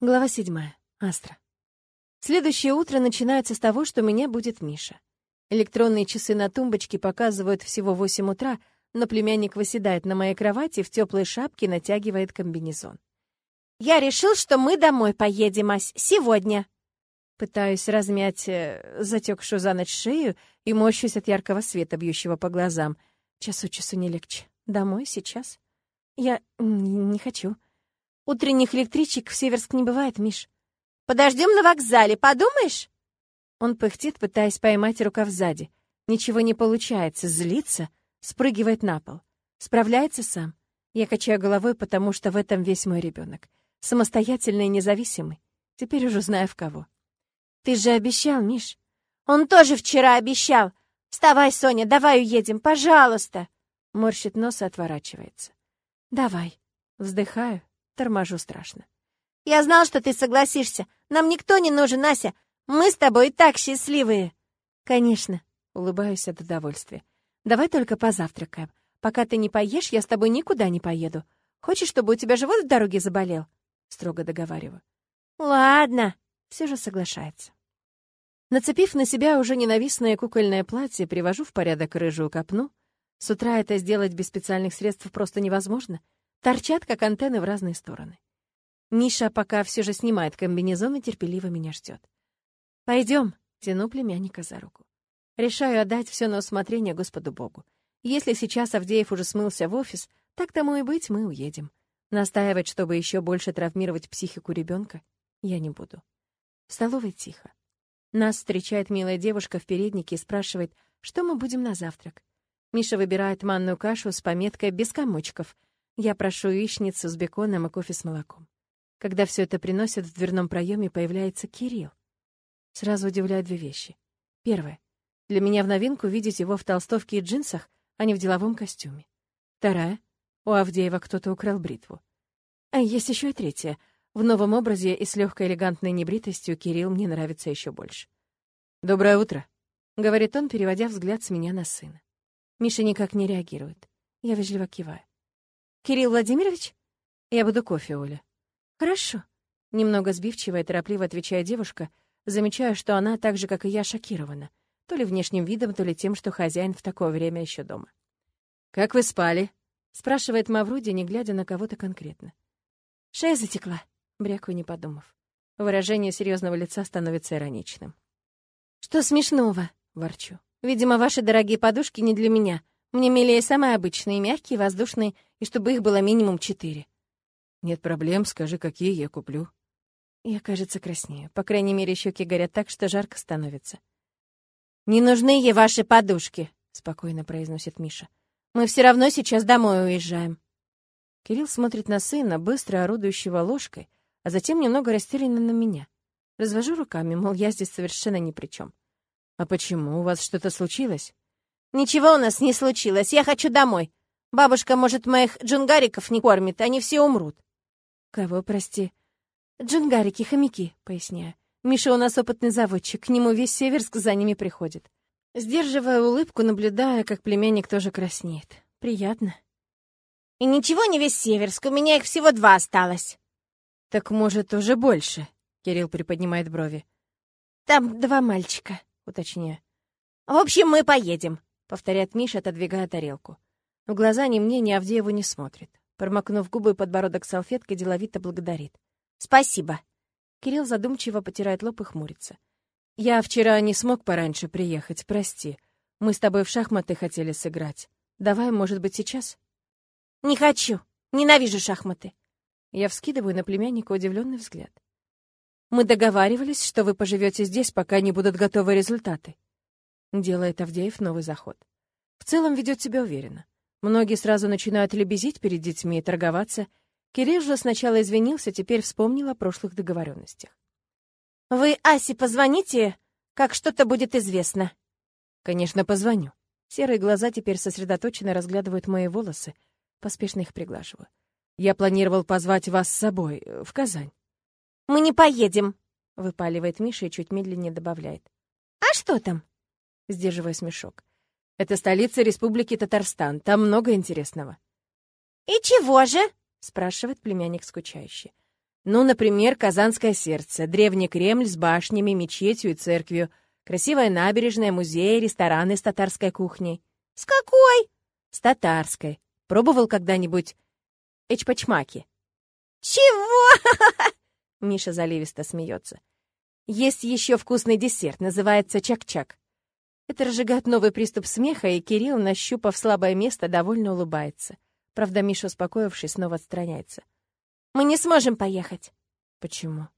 Глава седьмая. Астра. Следующее утро начинается с того, что меня будет Миша. Электронные часы на тумбочке показывают всего 8 утра, но племянник выседает на моей кровати в теплой шапке натягивает комбинезон. «Я решил, что мы домой поедем, Ась, сегодня!» Пытаюсь размять э, затекшую за ночь шею и морщусь от яркого света, бьющего по глазам. Час от часу не легче. Домой сейчас? Я не хочу. Утренних электричек в Северск не бывает, Миш. Подождем на вокзале, подумаешь? Он пыхтит, пытаясь поймать рукав сзади. Ничего не получается, злится, спрыгивает на пол. Справляется сам. Я качаю головой, потому что в этом весь мой ребенок. Самостоятельный и независимый. Теперь уже знаю в кого. Ты же обещал, Миш. Он тоже вчера обещал. Вставай, Соня, давай уедем, пожалуйста. Морщит нос и отворачивается. Давай. Вздыхаю, Торможу страшно. «Я знал, что ты согласишься. Нам никто не нужен, Ася. Мы с тобой и так счастливые». «Конечно», — улыбаюсь от удовольствия. «Давай только позавтракаем. Пока ты не поешь, я с тобой никуда не поеду. Хочешь, чтобы у тебя живот в дороге заболел?» Строго договариваю. «Ладно», — все же соглашается. Нацепив на себя уже ненавистное кукольное платье, привожу в порядок рыжую копну. С утра это сделать без специальных средств просто невозможно — торчат, как антенны в разные стороны. Миша пока все же снимает комбинезон и терпеливо меня ждет. Пойдем, тяну племянника за руку. Решаю отдать все на усмотрение Господу Богу. Если сейчас Авдеев уже смылся в офис, так тому и быть, мы уедем. Настаивать, чтобы еще больше травмировать психику ребенка, я не буду. В столовой тихо. Нас встречает милая девушка в переднике и спрашивает, что мы будем на завтрак. Миша выбирает манную кашу с пометкой «без комочков», я прошу яичницу с беконом и кофе с молоком. Когда все это приносят, в дверном проеме появляется Кирилл. Сразу удивляют две вещи. Первое. Для меня в новинку видеть его в толстовке и джинсах, а не в деловом костюме. Вторая. У Авдеева кто-то украл бритву. А есть еще и третья. В новом образе и с легкой элегантной небритостью Кирилл мне нравится еще больше. «Доброе утро», — говорит он, переводя взгляд с меня на сына. Миша никак не реагирует. Я вежливо киваю. «Кирилл Владимирович?» «Я буду кофе, Оля». «Хорошо». Немного сбивчиво и торопливо отвечает девушка, замечая, что она так же, как и я, шокирована. То ли внешним видом, то ли тем, что хозяин в такое время еще дома. «Как вы спали?» — спрашивает Мавруди, не глядя на кого-то конкретно. «Шея затекла», — брякаю, не подумав. Выражение серьезного лица становится ироничным. «Что смешного?» — ворчу. «Видимо, ваши дорогие подушки не для меня. Мне милее самые обычные, мягкие, воздушные, и чтобы их было минимум четыре. Нет проблем, скажи, какие я куплю. Я, кажется, краснею. По крайней мере, щеки горят так, что жарко становится. «Не нужны ей ваши подушки», — спокойно произносит Миша. «Мы все равно сейчас домой уезжаем». Кирилл смотрит на сына, быстро орудующего ложкой, а затем немного растерянно на меня. Развожу руками, мол, я здесь совершенно ни при чем. «А почему? У вас что-то случилось?» «Ничего у нас не случилось. Я хочу домой. Бабушка, может, моих джунгариков не кормит, они все умрут». «Кого, прости?» «Джунгарики, хомяки», — поясняю. «Миша у нас опытный заводчик, к нему весь Северск за ними приходит». Сдерживая улыбку, наблюдая, как племянник тоже краснеет. Приятно. «И ничего не весь Северск, у меня их всего два осталось». «Так, может, уже больше?» — Кирилл приподнимает брови. «Там два мальчика», — уточняю. «В общем, мы поедем», — повторяет Миша, отодвигая тарелку. В глаза ни мне, ни Авдееву не смотрит. Промокнув губы и подбородок салфеткой, деловито благодарит. «Спасибо». Кирилл задумчиво потирает лоб и хмурится. «Я вчера не смог пораньше приехать, прости. Мы с тобой в шахматы хотели сыграть. Давай, может быть, сейчас?» «Не хочу. Ненавижу шахматы». Я вскидываю на племянника удивленный взгляд. «Мы договаривались, что вы поживете здесь, пока не будут готовы результаты. Делает Авдеев новый заход. В целом ведет себя уверенно. Многие сразу начинают лебезить перед детьми и торговаться. Кирилл же сначала извинился, теперь вспомнил о прошлых договоренностях. «Вы Асе позвоните, как что-то будет известно?» «Конечно, позвоню». Серые глаза теперь сосредоточенно разглядывают мои волосы. Поспешно их приглаживаю. «Я планировал позвать вас с собой э, в Казань». «Мы не поедем», — выпаливает Миша и чуть медленнее добавляет. «А что там?» сдерживая смешок. «Это столица Республики Татарстан. Там много интересного». «И чего же?» — спрашивает племянник скучающе. Ну, например, Казанское сердце, древний Кремль с башнями, мечетью и церковью, красивая набережная, музей, рестораны с татарской кухней. С какой? С татарской. Пробовал когда-нибудь эчпачмаки? Чего? Миша заливисто смеется. Есть еще вкусный десерт, называется чак-чак. Это разжигает новый приступ смеха, и Кирилл, нащупав слабое место, довольно улыбается. Правда, Миша, успокоившись, снова отстраняется. Мы не сможем поехать. Почему?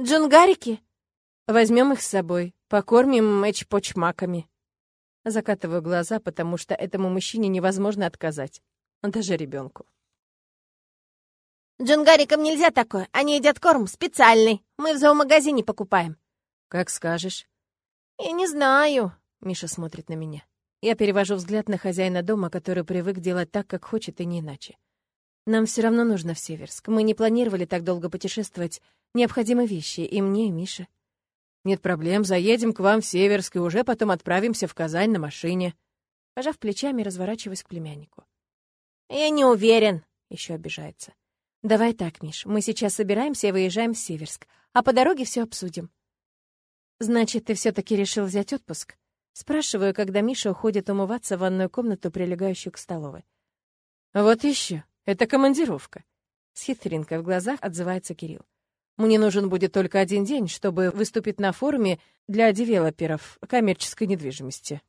Джунгарики? Возьмем их с собой, покормим эчпочмаками. Закатываю глаза, потому что этому мужчине невозможно отказать. Даже ребенку. Джунгарикам нельзя такое. Они едят корм специальный. Мы в зоомагазине покупаем. Как скажешь. Я не знаю. Миша смотрит на меня. Я перевожу взгляд на хозяина дома, который привык делать так, как хочет, и не иначе. Нам все равно нужно в Северск. Мы не планировали так долго путешествовать. Необходимы вещи и мне, и Мише. Нет проблем, заедем к вам в Северск и уже потом отправимся в Казань на машине. Пожав плечами, разворачиваюсь к племяннику. Я не уверен, еще обижается. Давай так, Миш, мы сейчас собираемся и выезжаем в Северск, а по дороге все обсудим. Значит, ты все таки решил взять отпуск? Спрашиваю, когда Миша уходит умываться в ванную комнату, прилегающую к столовой. Вот еще. Это командировка. С хитринкой в глазах отзывается Кирилл. Мне нужен будет только один день, чтобы выступить на форуме для девелоперов коммерческой недвижимости.